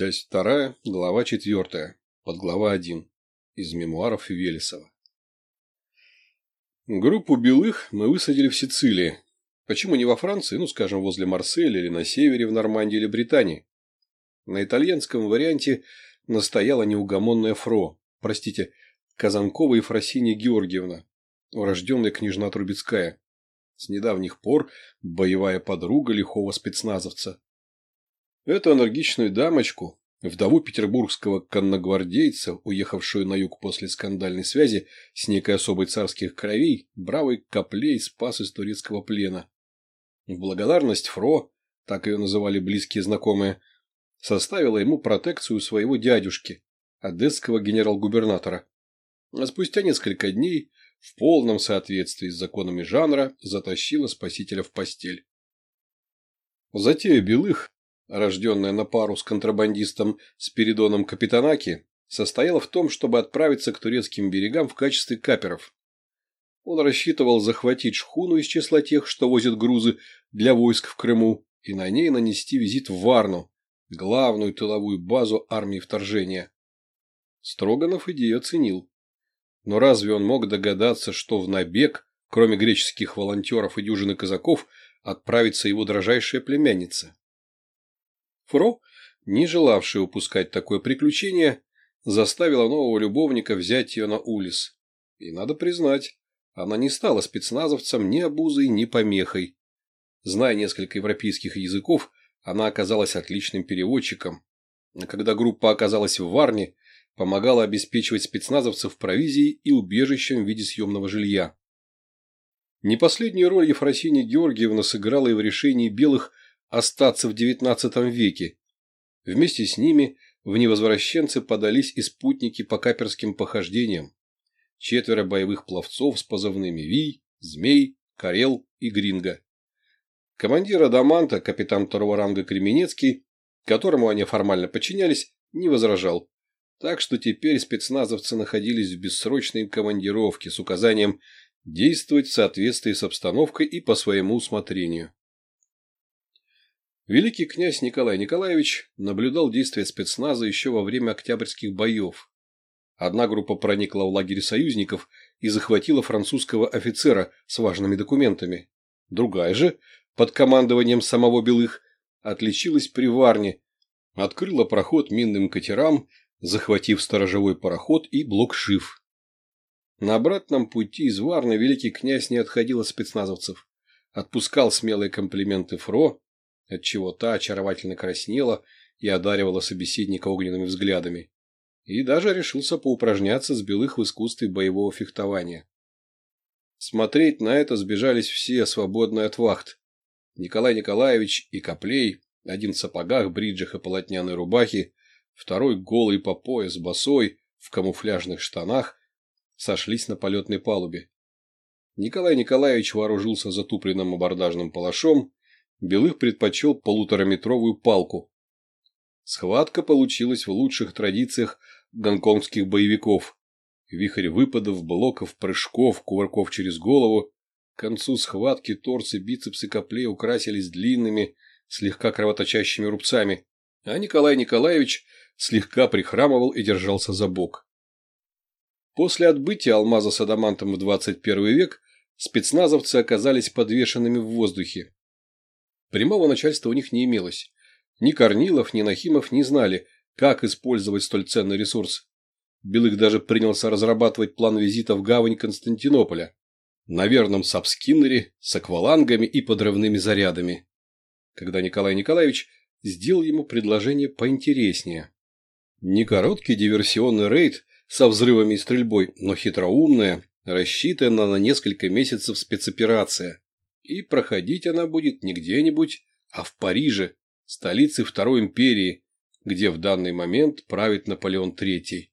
Часть вторая, глава четвертая, подглава один, из мемуаров Велесова. Группу белых мы высадили в Сицилии. Почему не во Франции, ну, скажем, возле Марселя или на севере в Нормандии или Британии? На итальянском варианте настояла неугомонная Фро, простите, Казанкова Ефросинья Георгиевна, урожденная княжна Трубецкая. С недавних пор боевая подруга лихого спецназовца. Эту энергичную дамочку, вдову петербургского конногвардейца, уехавшую на юг после скандальной связи с некой особой царских кровей, бравый Коплей спас из турецкого плена. В благодарность Фро, так ее называли близкие знакомые, составила ему протекцию своего дядюшки, одесского генерал-губернатора. А спустя несколько дней, в полном соответствии с законами жанра, затащила спасителя в постель. Затея белых рожденная на пару с контрабандистом Спиридоном Капитанаки, состояла в том, чтобы отправиться к турецким берегам в качестве каперов. Он рассчитывал захватить шхуну из числа тех, что возят грузы для войск в Крыму, и на ней нанести визит в Варну, главную тыловую базу армии вторжения. Строганов идею оценил. Но разве он мог догадаться, что в набег, кроме греческих волонтеров и дюжины казаков, отправится его дрожайшая племянница? Фро, не желавший упускать такое приключение, заставила нового любовника взять ее на улис. И надо признать, она не стала спецназовцем ни обузой, ни помехой. Зная несколько европейских языков, она оказалась отличным переводчиком. А когда группа оказалась в Варне, помогала обеспечивать спецназовцев провизией и убежищем в виде съемного жилья. Не последнюю роль Ефросинья Георгиевна сыграла и в решении белых остаться в XIX веке. Вместе с ними в невозвращенцы подались и спутники по каперским похождениям. Четверо боевых пловцов с позывными «Вий», «Змей», «Карел» и «Гринго». Командир Адаманта, капитан второго ранга Кременецкий, которому они формально подчинялись, не возражал. Так что теперь спецназовцы находились в бессрочной командировке с указанием действовать в соответствии с обстановкой и по своему усмотрению. Великий князь Николай Николаевич наблюдал действия спецназа еще во время октябрьских боев. Одна группа проникла в лагерь союзников и захватила французского офицера с важными документами. Другая же, под командованием самого Белых, отличилась при Варне, открыла проход минным катерам, захватив сторожевой пароход и блок Шиф. На обратном пути из Варны великий князь не отходил от спецназовцев, отпускал смелые комплименты Фро, отчего та очаровательно краснела и одаривала собеседника огненными взглядами. И даже решился поупражняться с белых в искусстве боевого фехтования. Смотреть на это сбежались все, свободные от вахт. Николай Николаевич и Коплей, один в сапогах, бриджах и полотняной рубахе, второй голый по пояс, босой, в камуфляжных штанах, сошлись на полетной палубе. Николай Николаевич вооружился затупленным абордажным палашом Белых предпочел полутораметровую палку. Схватка получилась в лучших традициях гонконгских боевиков. Вихрь выпадов, блоков, прыжков, кувырков через голову. К концу схватки торсы, бицепсы коплей украсились длинными, слегка кровоточащими рубцами, а Николай Николаевич слегка прихрамывал и держался за бок. После отбытия алмаза с адамантом в 21 век спецназовцы оказались подвешенными в воздухе. Прямого начальства у них не имелось. Ни Корнилов, ни Нахимов не знали, как использовать столь ценный ресурс. Белых даже принялся разрабатывать план визита в гавань Константинополя. На верном сабскиннере, с аквалангами и подрывными зарядами. Когда Николай Николаевич сделал ему предложение поинтереснее. Не короткий диверсионный рейд со взрывами и стрельбой, но хитроумная, рассчитанная на несколько месяцев спецоперация. И проходить она будет не где-нибудь, а в Париже, столице Второй империи, где в данный момент правит Наполеон III.